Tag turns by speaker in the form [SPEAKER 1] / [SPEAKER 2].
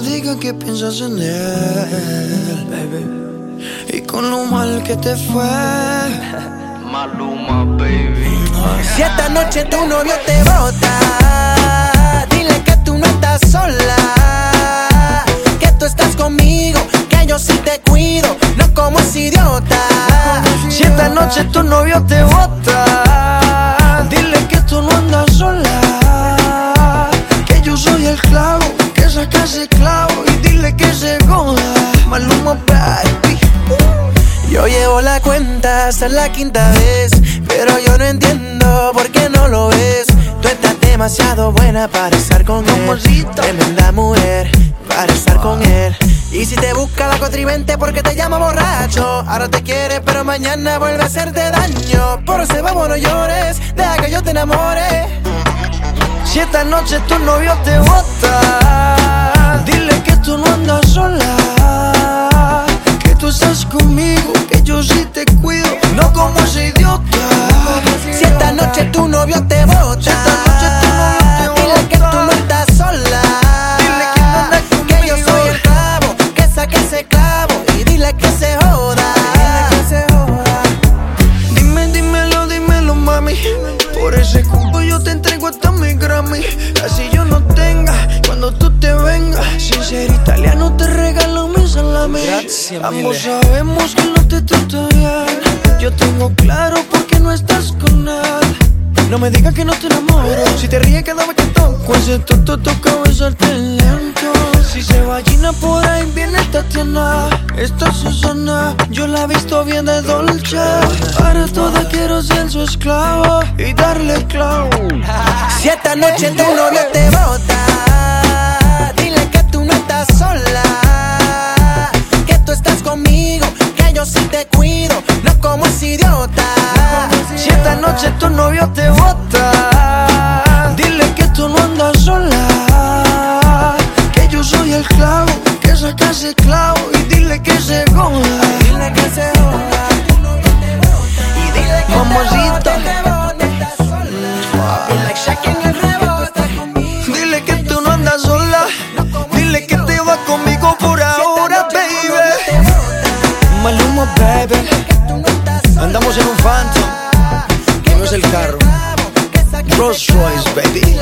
[SPEAKER 1] me digas que piensas en él, baby. Y con lo mal que te fue.
[SPEAKER 2] Maluma, baby.
[SPEAKER 3] Si esta noche tu novio te bota, dile que tú no estás sola. Que tú estás conmigo, que yo sí te cuido, no como ese idiota.
[SPEAKER 1] Si esta noche tu novio te bota, dile que tú no andas sola. Que yo soy el clavo, que saca ese clavo
[SPEAKER 3] Yo llevo la cuenta hasta la quinta vez, pero yo no entiendo por qué no lo ves. Tú estás demasiado buena para estar con él.
[SPEAKER 1] Amorcito.
[SPEAKER 3] Tremenda mujer para estar con él. Y si te busca la contribuente porque te llama borracho, ahora te quiere, pero mañana vuelve a hacerte daño. Por ese vamos no llores, deja que yo te enamore.
[SPEAKER 1] Si esta noche tu novio te bota, dile que tú no andas sola.
[SPEAKER 3] Noche tu novio te bota, dile que tú no estás sola.
[SPEAKER 1] Dile que no andas
[SPEAKER 3] Que yo soy el clavo, que saque ese clavo y dile que se joda.
[SPEAKER 1] Dime, dímelo, dímelo, mami. Por ese cubo yo te entrego hasta mi Grammy. Así yo no tenga cuando tú te vengas. Sin ser italiano te regalo mi salami. Ambos
[SPEAKER 3] mille.
[SPEAKER 1] sabemos que no te trato bien. Yo tengo claro por qué no estás con él. No me digas que no te enamoro. Si te ríes cada vez que toco ese toto toca besarte lento. Si se va Gina por ahí viene Tatiana. Esta es Susana, yo la he visto bien de dolce. Para toda quiero ser su esclavo y darle clavo.
[SPEAKER 3] Si esta noche tu novio te bota, dile que tú no estás sola. Que tú estás conmigo, que yo sí te cuido, no como ese idiota.
[SPEAKER 1] Si esta noche tu novio te bota, dile que tú no andas sola. Que yo soy el clavo, que saca ese clavo y dile que se joda.
[SPEAKER 3] Dile que se joda. Y dile que
[SPEAKER 1] Mamacita.
[SPEAKER 3] te bota, que estás sola. Like Shaq en el rebote conmigo.
[SPEAKER 1] Dile que tú no andas sola. Dile que te vas conmigo por ahora, baby. Maluma, baby. Andamos en un Phantom es el carro. Rolls Royce, baby.